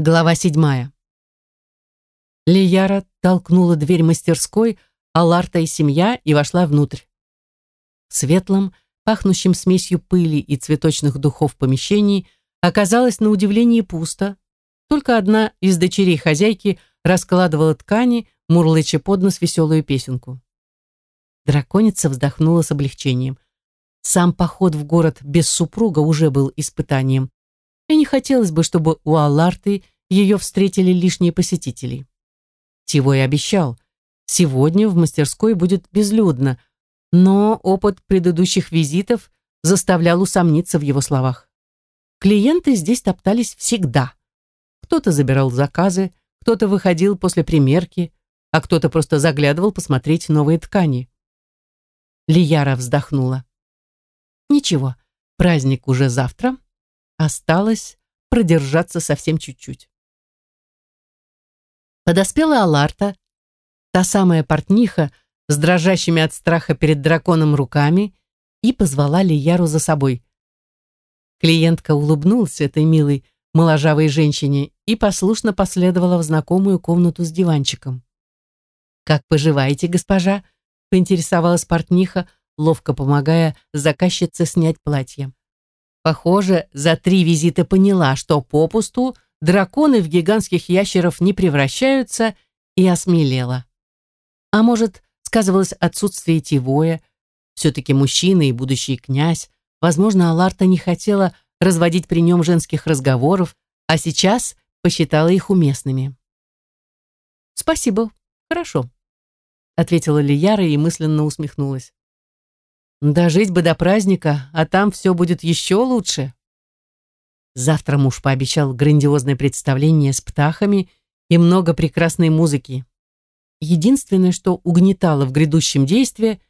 Глава седьмая. Лияра толкнула дверь мастерской, а Ларта и семья и вошла внутрь. В светлом, пахнущем смесью пыли и цветочных духов помещении оказалось на удивление пусто. Только одна из дочерей хозяйки раскладывала ткани, мурлыча под нос веселую песенку. Драконица вздохнула с облегчением. Сам поход в город без супруга уже был испытанием и не хотелось бы, чтобы у Аларты ее встретили лишние посетители. Тивой обещал, сегодня в мастерской будет безлюдно, но опыт предыдущих визитов заставлял усомниться в его словах. Клиенты здесь топтались всегда. Кто-то забирал заказы, кто-то выходил после примерки, а кто-то просто заглядывал посмотреть новые ткани. Лияра вздохнула. Ничего, праздник уже завтра, Осталось продержаться совсем чуть-чуть. Подоспела Аларта, та самая портниха с дрожащими от страха перед драконом руками, и позвала Лияру за собой. Клиентка улыбнулась этой милой, моложавой женщине и послушно последовала в знакомую комнату с диванчиком. «Как поживаете, госпожа?» — поинтересовалась портниха, ловко помогая заказчице снять платье. Похоже, за три визита поняла, что попусту драконы в гигантских ящеров не превращаются, и осмелела. А может, сказывалось отсутствие Тивоя, все-таки мужчина и будущий князь, возможно, Аларта не хотела разводить при нем женских разговоров, а сейчас посчитала их уместными. «Спасибо, хорошо», — ответила Лияра и мысленно усмехнулась. Дожить бы до праздника, а там все будет еще лучше. Завтра муж пообещал грандиозное представление с птахами и много прекрасной музыки. Единственное, что угнетало в грядущем действии,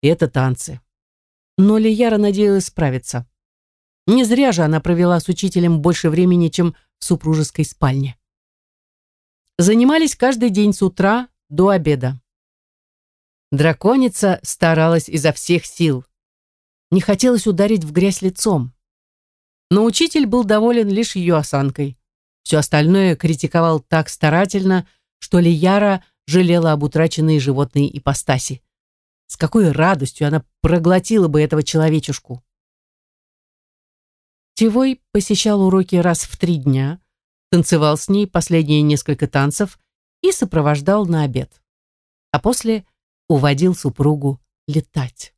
это танцы. Но Лияра надеялась справиться. Не зря же она провела с учителем больше времени, чем в супружеской спальне. Занимались каждый день с утра до обеда. Драконица старалась изо всех сил. Не хотелось ударить в грязь лицом. Но учитель был доволен лишь ее осанкой. Все остальное критиковал так старательно, что Лияра жалела об утраченной животной ипостаси. С какой радостью она проглотила бы этого человечушку. Тивой посещал уроки раз в три дня, танцевал с ней последние несколько танцев и сопровождал на обед. А после уводил супругу летать.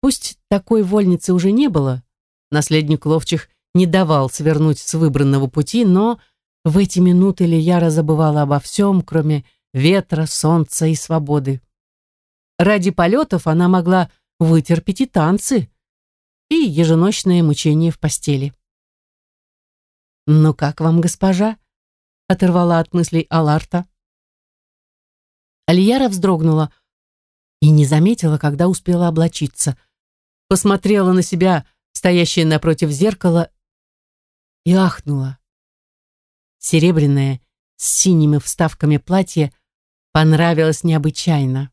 Пусть такой вольницы уже не было, наследник ловчих не давал свернуть с выбранного пути, но в эти минуты Лияра забывала обо всем, кроме ветра, солнца и свободы. Ради полетов она могла вытерпеть и танцы, и еженочное мучение в постели. «Ну как вам, госпожа?» — оторвала от мыслей Аларта. Альяра вздрогнула и не заметила, когда успела облачиться. Посмотрела на себя, стоящее напротив зеркала, и ахнула. Серебряное, с синими вставками платье понравилось необычайно.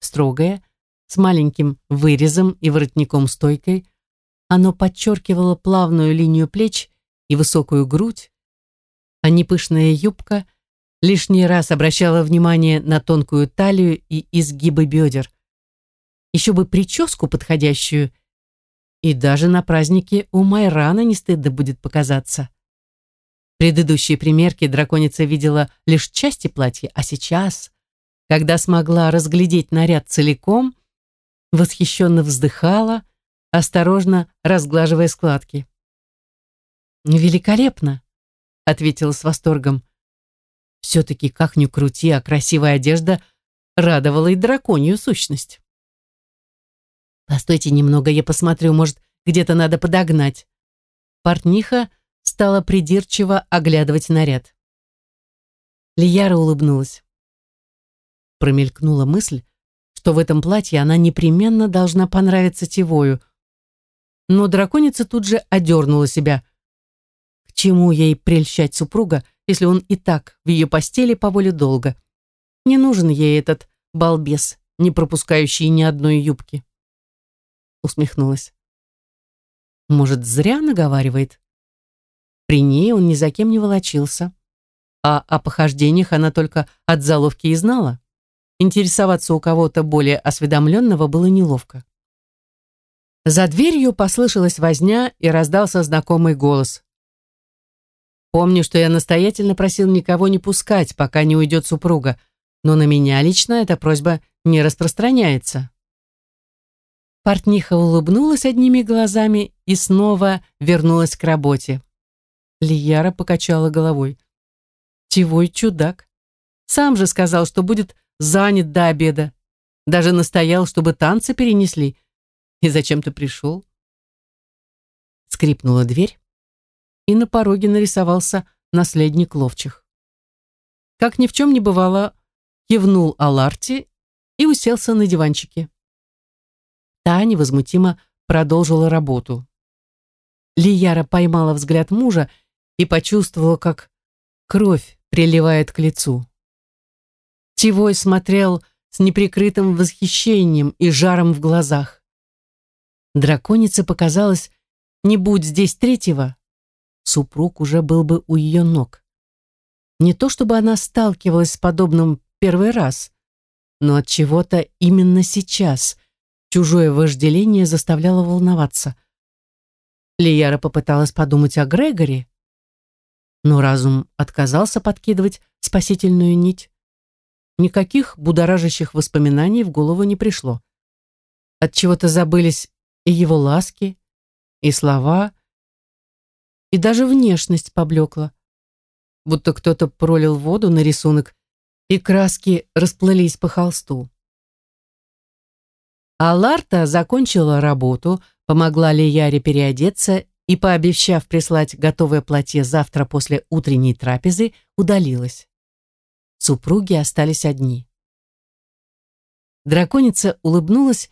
Строгое, с маленьким вырезом и воротником-стойкой, оно подчеркивало плавную линию плеч и высокую грудь, а непышная юбка лишний раз обращала внимание на тонкую талию и изгибы бедер. Еще бы прическу подходящую, и даже на празднике у Майрана не стыдно будет показаться. Предыдущие примерки драконица видела лишь части платья, а сейчас, когда смогла разглядеть наряд целиком, восхищенно вздыхала, осторожно разглаживая складки. «Великолепно!» — ответила с восторгом. Все-таки, как ни крути, а красивая одежда радовала и драконью сущность. «Постойте немного, я посмотрю, может, где-то надо подогнать». Портниха стала придирчиво оглядывать наряд. Лияра улыбнулась. Промелькнула мысль, что в этом платье она непременно должна понравиться Тивою. Но драконица тут же одернула себя. К чему ей прельщать супруга, если он и так в ее постели по воле долга. Не нужен ей этот балбес, не пропускающий ни одной юбки. Усмехнулась. Может, зря наговаривает? При ней он ни за кем не волочился. А о похождениях она только от заловки и знала. Интересоваться у кого-то более осведомленного было неловко. За дверью послышалась возня и раздался знакомый голос. Помню, что я настоятельно просил никого не пускать, пока не уйдет супруга, но на меня лично эта просьба не распространяется. Портниха улыбнулась одними глазами и снова вернулась к работе. Лияра покачала головой. Тивой чудак. Сам же сказал, что будет занят до обеда. Даже настоял, чтобы танцы перенесли. И зачем ты пришел? Скрипнула дверь, и на пороге нарисовался наследник ловчих. Как ни в чем не бывало, кивнул Аларти и уселся на диванчике. Та невозмутимо продолжила работу. Лияра поймала взгляд мужа и почувствовала, как кровь приливает к лицу. Тивой смотрел с неприкрытым восхищением и жаром в глазах. Драконице показалось, не будь здесь третьего, супруг уже был бы у ее ног. Не то чтобы она сталкивалась с подобным первый раз, но от чего-то именно сейчас чужое вожделение заставляло волноваться. Лияра попыталась подумать о Грегоре, но разум отказался подкидывать спасительную нить. Никаких будоражащих воспоминаний в голову не пришло. От чего-то забылись и его ласки, и слова, и даже внешность поблекла. Будто кто-то пролил воду на рисунок, и краски расплылись по холсту. А Ларта закончила работу, помогла Лияре переодеться и, пообещав прислать готовое платье завтра после утренней трапезы, удалилась. Супруги остались одни. Драконица улыбнулась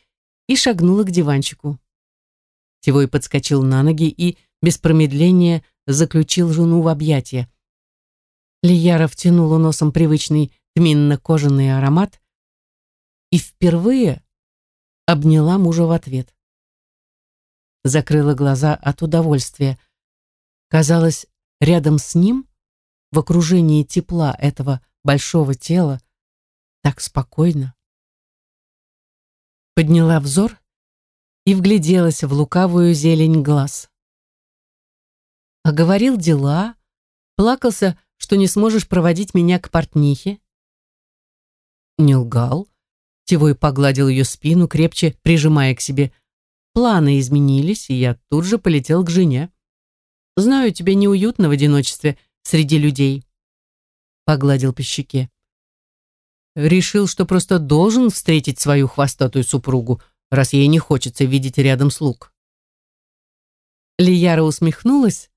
и шагнула к диванчику. Тивой подскочил на ноги и, без промедления, заключил жену в объятия. Лияра втянула носом привычный тминно-кожаный аромат и впервые обняла мужа в ответ. Закрыла глаза от удовольствия. Казалось, рядом с ним, в окружении тепла этого большого тела, так спокойно. Подняла взор и вгляделась в лукавую зелень глаз. А говорил дела, плакался, что не сможешь проводить меня к портнихе. Не лгал. Тевой погладил ее спину, крепче прижимая к себе. Планы изменились, и я тут же полетел к жене. Знаю, тебе неуютно в одиночестве среди людей. Погладил по щеке. Решил, что просто должен встретить свою хвостатую супругу, раз ей не хочется видеть рядом слуг. Лияра усмехнулась,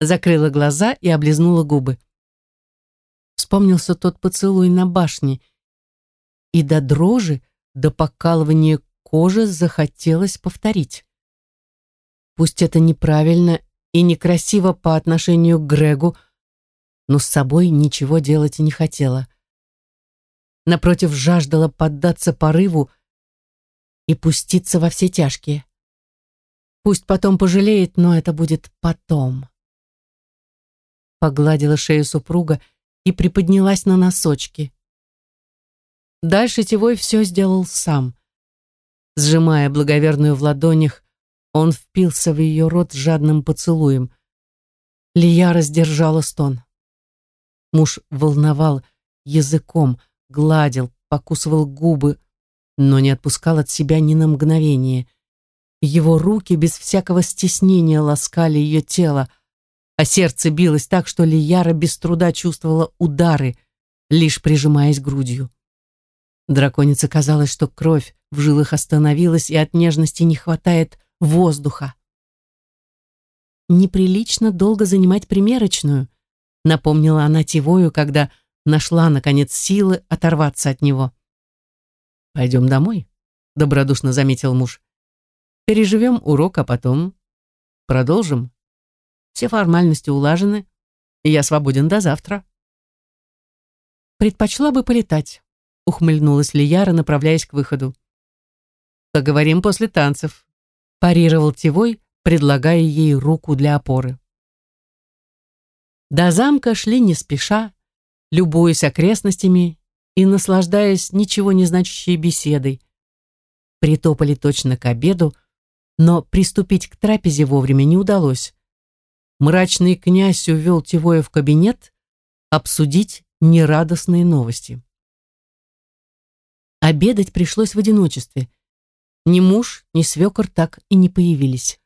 закрыла глаза и облизнула губы. Вспомнился тот поцелуй на башне, и до дрожи, до покалывания кожи захотелось повторить. Пусть это неправильно и некрасиво по отношению к Грегу, но с собой ничего делать не хотела. Напротив, жаждала поддаться порыву, и пуститься во все тяжкие. Пусть потом пожалеет, но это будет потом. Погладила шею супруга и приподнялась на носочки. Дальше Тевой все сделал сам. Сжимая благоверную в ладонях, он впился в ее рот жадным поцелуем. Лия раздержала стон. Муж волновал языком, гладил, покусывал губы, но не отпускал от себя ни на мгновение. Его руки без всякого стеснения ласкали ее тело, а сердце билось так, что Лияра без труда чувствовала удары, лишь прижимаясь грудью. Драконице казалось, что кровь в жилах остановилась, и от нежности не хватает воздуха. «Неприлично долго занимать примерочную», напомнила она Тивою, когда нашла, наконец, силы оторваться от него. «Пойдем домой», — добродушно заметил муж. «Переживем урок, а потом продолжим. Все формальности улажены, и я свободен до завтра». «Предпочла бы полетать», — ухмыльнулась Лияра, направляясь к выходу. «Поговорим после танцев», — парировал Тивой, предлагая ей руку для опоры. До замка шли не спеша, любуясь окрестностями и наслаждаясь ничего не значащей беседой. Притопали точно к обеду, но приступить к трапезе вовремя не удалось. Мрачный князь увел Тивоя в кабинет обсудить нерадостные новости. Обедать пришлось в одиночестве. Ни муж, ни свекор так и не появились.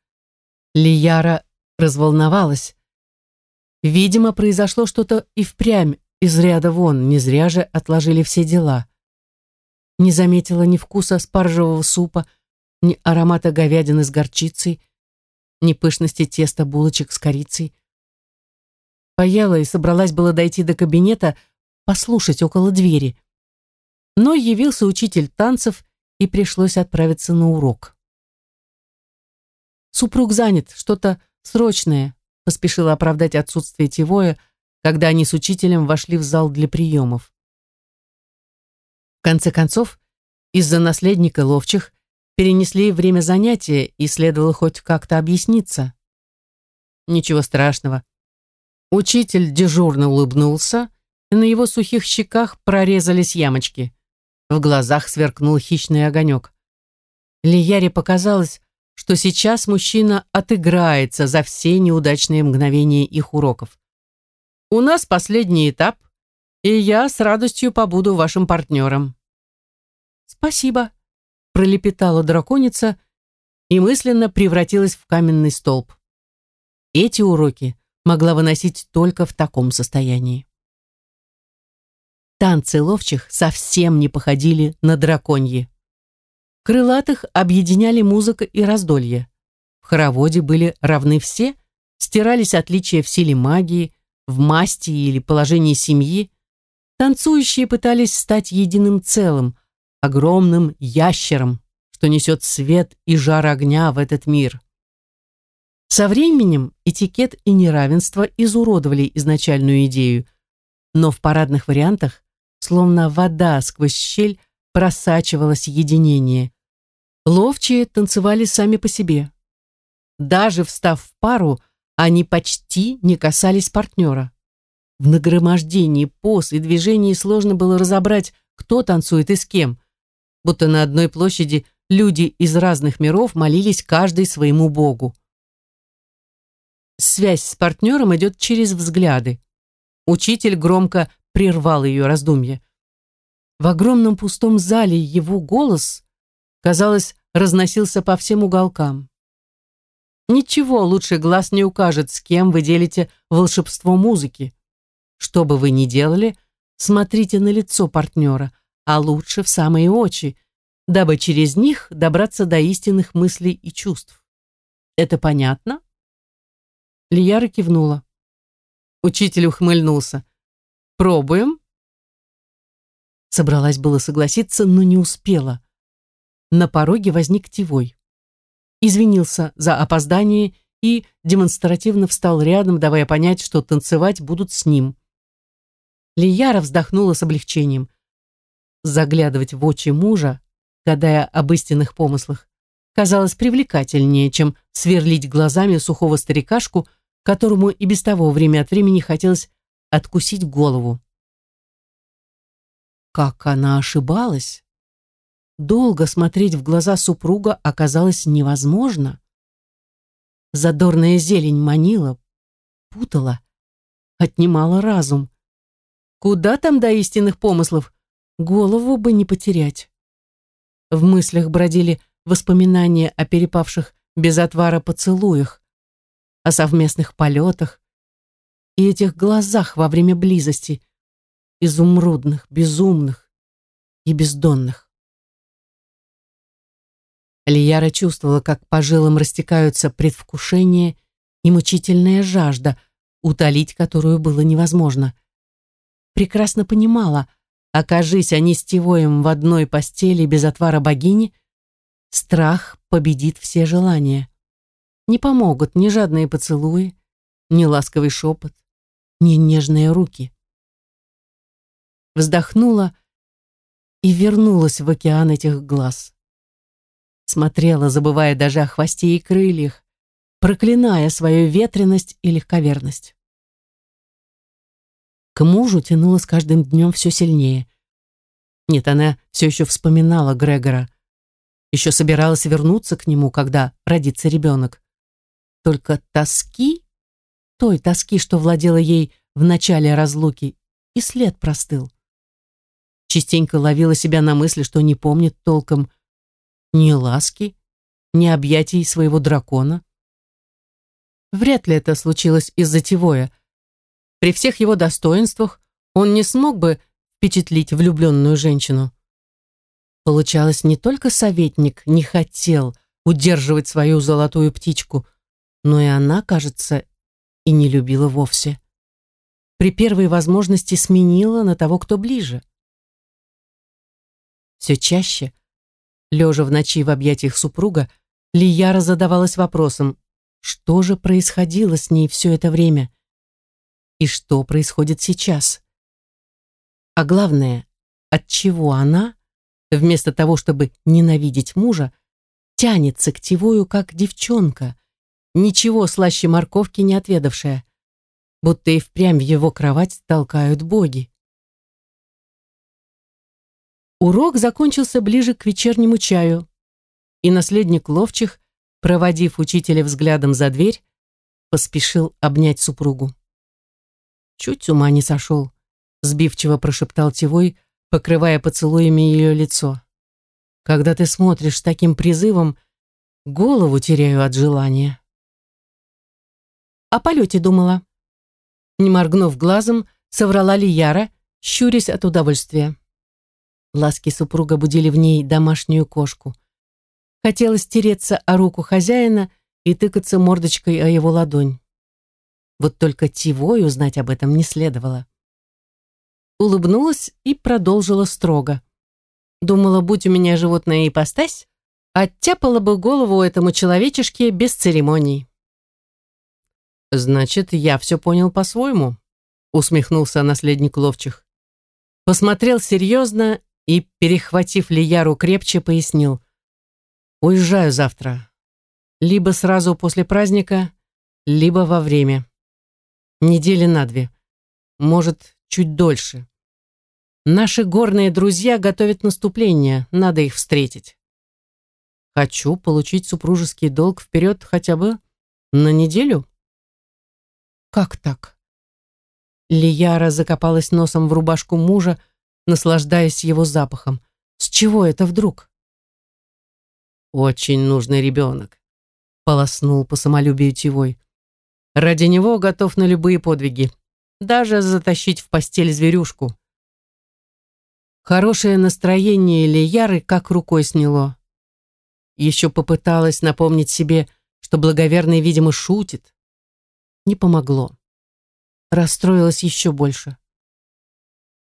Лияра разволновалась. Видимо, произошло что-то и впрямь из ряда вон, не зря же отложили все дела. Не заметила ни вкуса спаржевого супа, ни аромата говядины с горчицей, ни пышности теста булочек с корицей. Поела и собралась было дойти до кабинета, послушать около двери. Но явился учитель танцев, и пришлось отправиться на урок. Супруг занят, что-то срочное, поспешила оправдать отсутствие Тивоя, когда они с учителем вошли в зал для приемов. В конце концов, из-за наследника ловчих перенесли время занятия и следовало хоть как-то объясниться. Ничего страшного. Учитель дежурно улыбнулся, и на его сухих щеках прорезались ямочки. В глазах сверкнул хищный огонек. Лияре показалось, что сейчас мужчина отыграется за все неудачные мгновения их уроков. «У нас последний этап, и я с радостью побуду вашим партнером». «Спасибо», — пролепетала драконица и мысленно превратилась в каменный столб. Эти уроки могла выносить только в таком состоянии. Танцы ловчих совсем не походили на драконьи. Крылатых объединяли музыка и раздолье. В хороводе были равны все, стирались отличия в силе магии, в масти или положении семьи. Танцующие пытались стать единым целым, огромным ящером, что несет свет и жар огня в этот мир. Со временем этикет и неравенство изуродовали изначальную идею, но в парадных вариантах, словно вода сквозь щель, просачивалось единение. Ловчие танцевали сами по себе. Даже встав в пару, они почти не касались партнера. В нагромождении поз и движений сложно было разобрать, кто танцует и с кем. Будто на одной площади люди из разных миров молились каждый своему богу. Связь с партнером идет через взгляды. Учитель громко прервал ее раздумье. В огромном пустом зале его голос, казалось, разносился по всем уголкам. Ничего лучше глаз не укажет, с кем вы делите волшебство музыки. Что бы вы ни делали, смотрите на лицо партнера, а лучше в самые очи, дабы через них добраться до истинных мыслей и чувств. Это понятно? Лияра кивнула. Учитель ухмыльнулся. Пробуем? Собралась было согласиться, но не успела. На пороге возник Тивой. Извинился за опоздание и демонстративно встал рядом, давая понять, что танцевать будут с ним. Лияра вздохнула с облегчением. Заглядывать в очи мужа, гадая об истинных помыслах, казалось привлекательнее, чем сверлить глазами сухого старикашку, которому и без того время от времени хотелось откусить голову. Как она ошибалась! Долго смотреть в глаза супруга оказалось невозможно. Задорная зелень манила, путала, отнимала разум. Куда там до истинных помыслов? Голову бы не потерять. В мыслях бродили воспоминания о перепавших без отвара поцелуях, о совместных полетах и этих глазах во время близости, изумрудных, безумных и бездонных. Лияра чувствовала, как по жилам растекаются предвкушение и мучительная жажда, утолить которую было невозможно. Прекрасно понимала, окажись они с Тивоем в одной постели без отвара богини, страх победит все желания. Не помогут ни жадные поцелуи, ни ласковый шепот, ни нежные руки вздохнула и вернулась в океан этих глаз. Смотрела, забывая даже о хвосте и крыльях, проклиная свою ветренность и легковерность. К мужу тянуло с каждым днем все сильнее. Нет, она все еще вспоминала Грегора. Еще собиралась вернуться к нему, когда родится ребенок. Только тоски, той тоски, что владела ей в начале разлуки, и след простыл. Частенько ловила себя на мысли, что не помнит толком ни ласки, ни объятий своего дракона. Вряд ли это случилось из-за Тивоя. При всех его достоинствах он не смог бы впечатлить влюбленную женщину. Получалось, не только советник не хотел удерживать свою золотую птичку, но и она, кажется, и не любила вовсе. При первой возможности сменила на того, кто ближе. Все чаще, лежа в ночи в объятиях супруга, Лияра задавалась вопросом, что же происходило с ней все это время? И что происходит сейчас? А главное, от чего она, вместо того, чтобы ненавидеть мужа, тянется к Тивою, как девчонка, ничего слаще морковки не отведавшая, будто и впрямь в его кровать толкают боги. Урок закончился ближе к вечернему чаю, и наследник ловчих, проводив учителя взглядом за дверь, поспешил обнять супругу. Чуть ума не сошел, сбивчиво прошептал Тивой, покрывая поцелуями ее лицо. Когда ты смотришь с таким призывом, голову теряю от желания. О полете думала. Не моргнув глазом, соврала ли Яра, щурясь от удовольствия. Ласки супруга будили в ней домашнюю кошку. Хотелось тереться о руку хозяина и тыкаться мордочкой о его ладонь. Вот только Тивой узнать об этом не следовало. Улыбнулась и продолжила строго. Думала, будь у меня животная ипостась, оттяпала бы голову этому человечешке без церемоний. «Значит, я все понял по-своему», усмехнулся наследник ловчих. Посмотрел серьезно и, перехватив Лияру крепче, пояснил. «Уезжаю завтра. Либо сразу после праздника, либо во время. Недели на две. Может, чуть дольше. Наши горные друзья готовят наступление, надо их встретить. Хочу получить супружеский долг вперед хотя бы на неделю». «Как так?» Лияра закопалась носом в рубашку мужа, наслаждаясь его запахом. С чего это вдруг? «Очень нужный ребенок», — полоснул по самолюбию Тивой. «Ради него готов на любые подвиги, даже затащить в постель зверюшку». Хорошее настроение Лияры как рукой сняло. Еще попыталась напомнить себе, что благоверный, видимо, шутит. Не помогло. Расстроилась еще больше.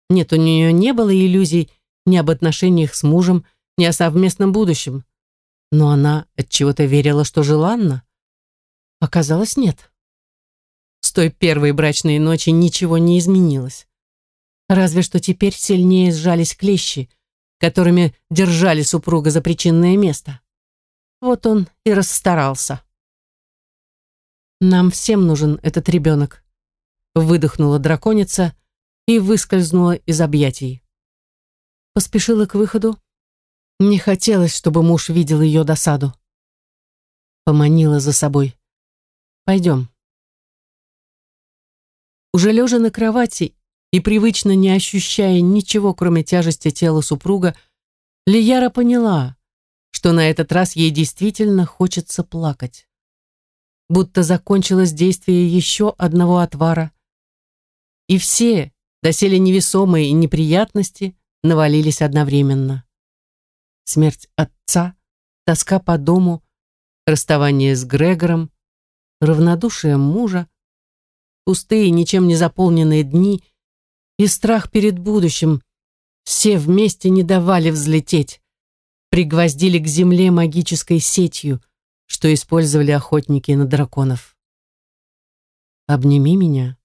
Нет, у нее не было иллюзий ни об отношениях с мужем, ни о совместном будущем. Но она от чего то верила, что желанна. Оказалось, нет. С той первой брачной ночи ничего не изменилось. Разве что теперь сильнее сжались клещи, которыми держали супруга за причинное место. Вот он и расстарался. «Нам всем нужен этот ребенок», — выдохнула драконица, и выскользнула из объятий. Поспешила к выходу. Не хотелось, чтобы муж видел ее досаду. Поманила за собой. «Пойдем». Уже лежа на кровати и привычно не ощущая ничего, кроме тяжести тела супруга, Лияра поняла, что на этот раз ей действительно хочется плакать. Будто закончилось действие еще одного отвара. И все, доселе невесомые неприятности навалились одновременно. Смерть отца, тоска по дому, расставание с Грегором, равнодушие мужа, пустые, ничем не заполненные дни и страх перед будущим все вместе не давали взлететь, пригвоздили к земле магической сетью, что использовали охотники на драконов. «Обними меня»,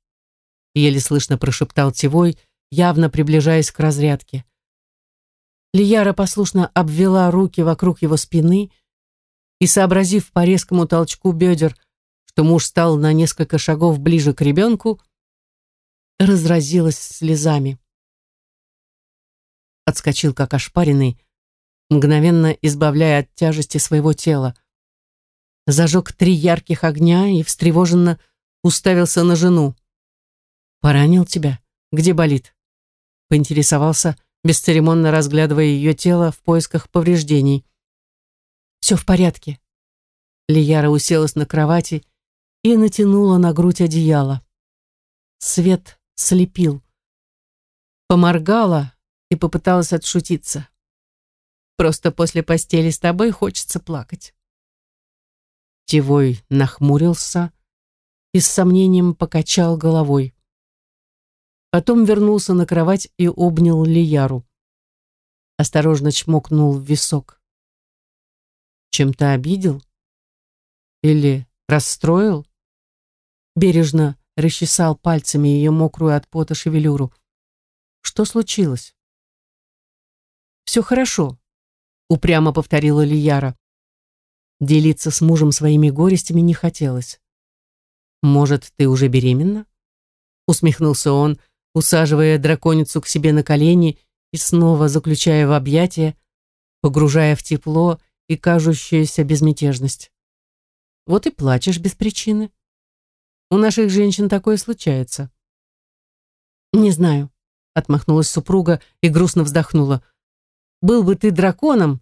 еле слышно прошептал Тивой, явно приближаясь к разрядке. Лияра послушно обвела руки вокруг его спины и, сообразив по резкому толчку бедер, что муж стал на несколько шагов ближе к ребенку, разразилась слезами. Отскочил, как ошпаренный, мгновенно избавляя от тяжести своего тела. Зажег три ярких огня и встревоженно уставился на жену. «Поранил тебя? Где болит?» Поинтересовался, бесцеремонно разглядывая ее тело в поисках повреждений. «Все в порядке». Лияра уселась на кровати и натянула на грудь одеяло. Свет слепил. Поморгала и попыталась отшутиться. Просто после постели с тобой хочется плакать. Тевой нахмурился и с сомнением покачал головой. Потом вернулся на кровать и обнял Лияру. Осторожно чмокнул в висок. Чем-то обидел? Или расстроил? Бережно расчесал пальцами ее мокрую от пота шевелюру. Что случилось? «Все хорошо», — упрямо повторила Лияра. Делиться с мужем своими горестями не хотелось. «Может, ты уже беременна?» Усмехнулся он, усаживая драконицу к себе на колени и снова заключая в объятия, погружая в тепло и кажущуюся безмятежность. «Вот и плачешь без причины. У наших женщин такое случается». «Не знаю», — отмахнулась супруга и грустно вздохнула. «Был бы ты драконом,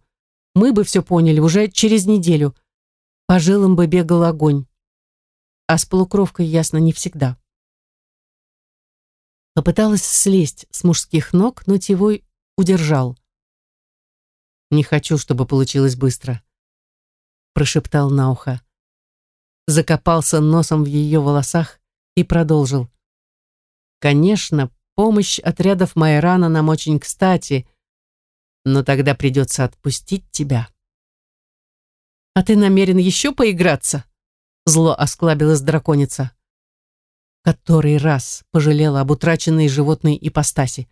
мы бы все поняли уже через неделю. По жилам бы бегал огонь. А с полукровкой ясно не всегда». Попыталась слезть с мужских ног, но Тевой удержал. «Не хочу, чтобы получилось быстро», — прошептал на ухо закопался носом в ее волосах и продолжил. «Конечно, помощь отрядов Майрана нам очень кстати, но тогда придется отпустить тебя». «А ты намерен еще поиграться?» Зло осклабилась драконица. Который раз пожалела об утраченной животной ипостаси.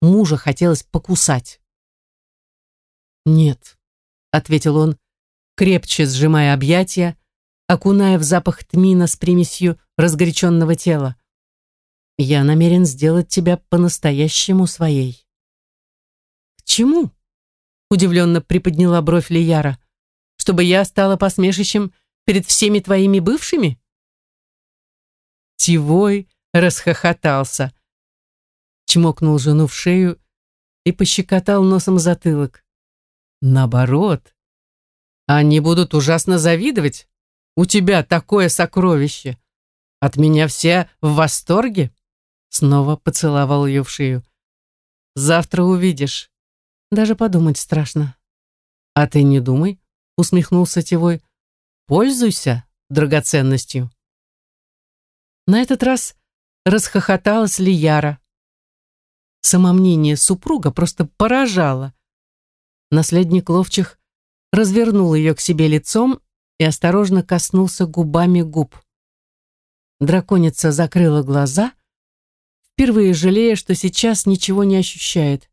Мужа хотелось покусать. «Нет», — ответил он, крепче сжимая объятия, окуная в запах тмина с примесью разгоряченного тела. Я намерен сделать тебя по-настоящему своей. К чему? Удивленно приподняла бровь Лияра. Чтобы я стала посмешищем перед всеми твоими бывшими? Тивой расхохотался, чмокнул жену в шею и пощекотал носом затылок. Наоборот, они будут ужасно завидовать. У тебя такое сокровище. От меня все в восторге. Снова поцеловал ее в шею. Завтра увидишь. Даже подумать страшно. А ты не думай, усмехнулся Тевой. Пользуйся драгоценностью. На этот раз расхохоталась Лияра. Самомнение супруга просто поражало. Наследник ловчих развернул ее к себе лицом и осторожно коснулся губами губ. Драконица закрыла глаза, впервые жалея, что сейчас ничего не ощущает.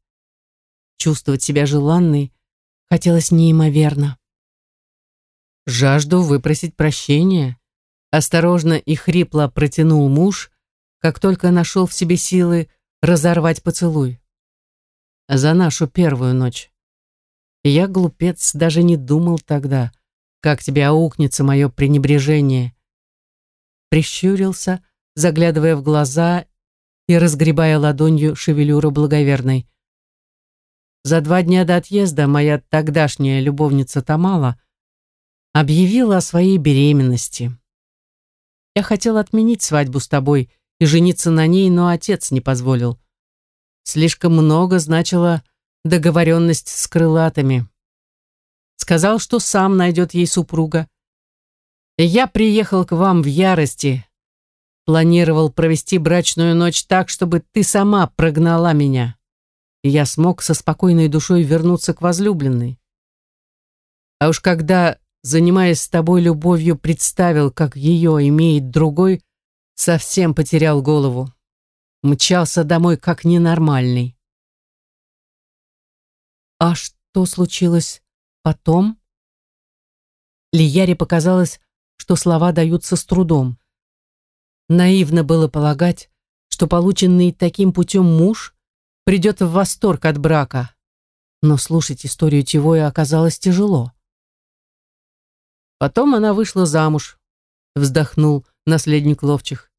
Чувствовать себя желанной хотелось неимоверно. Жажду выпросить прощения. Осторожно и хрипло протянул муж, как только нашел в себе силы разорвать поцелуй. За нашу первую ночь. Я, глупец, даже не думал тогда — как тебе аукнется мое пренебрежение. Прищурился, заглядывая в глаза и разгребая ладонью шевелюру благоверной. За два дня до отъезда моя тогдашняя любовница Тамала объявила о своей беременности. Я хотел отменить свадьбу с тобой и жениться на ней, но отец не позволил. Слишком много значила договоренность с крылатыми. Сказал, что сам найдет ей супруга. Я приехал к вам в ярости. Планировал провести брачную ночь так, чтобы ты сама прогнала меня. И я смог со спокойной душой вернуться к возлюбленной. А уж когда, занимаясь с тобой любовью, представил, как ее имеет другой, совсем потерял голову. Мчался домой как ненормальный. А что случилось Потом... Лияре показалось, что слова даются с трудом. Наивно было полагать, что полученный таким путем муж придет в восторг от брака. Но слушать историю Тивоя оказалось тяжело. Потом она вышла замуж, вздохнул наследник ловчих.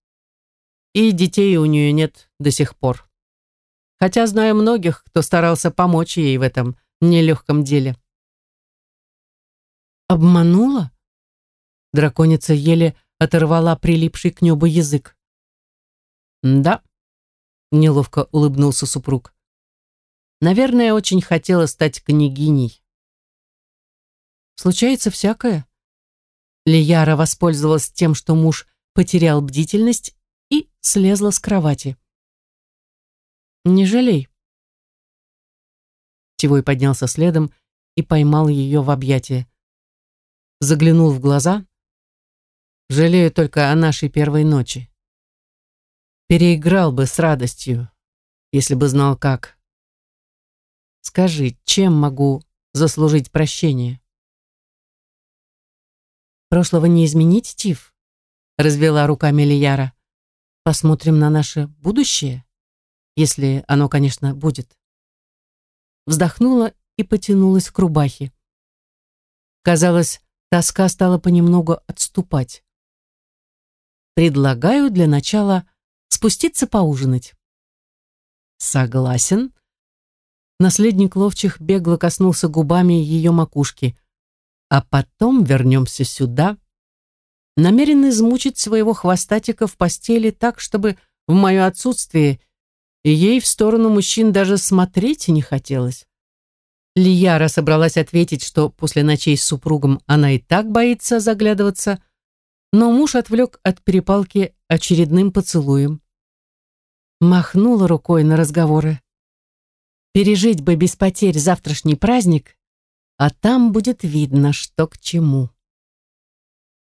И детей у нее нет до сих пор. Хотя знаю многих, кто старался помочь ей в этом нелегком деле. «Обманула?» Драконица еле оторвала прилипший к небу язык. «Да», — неловко улыбнулся супруг. «Наверное, очень хотела стать княгиней». «Случается всякое». Лияра воспользовалась тем, что муж потерял бдительность и слезла с кровати. «Не жалей». Тивой поднялся следом и поймал ее в объятия. Заглянул в глаза. «Жалею только о нашей первой ночи. Переиграл бы с радостью, если бы знал как. Скажи, чем могу заслужить прощение?» «Прошлого не изменить, Тиф?» развела руками Лияра. «Посмотрим на наше будущее, если оно, конечно, будет». Вздохнула и потянулась к рубахе. Казалось, тоска стала понемногу отступать. «Предлагаю для начала спуститься поужинать». «Согласен». Наследник ловчих бегло коснулся губами ее макушки. «А потом вернемся сюда». Намерен измучить своего хвостатика в постели так, чтобы в мое отсутствие ей в сторону мужчин даже смотреть не хотелось. Лияра собралась ответить, что после ночей с супругом она и так боится заглядываться, но муж отвлек от перепалки очередным поцелуем. Махнула рукой на разговоры. Пережить бы без потерь завтрашний праздник, а там будет видно, что к чему.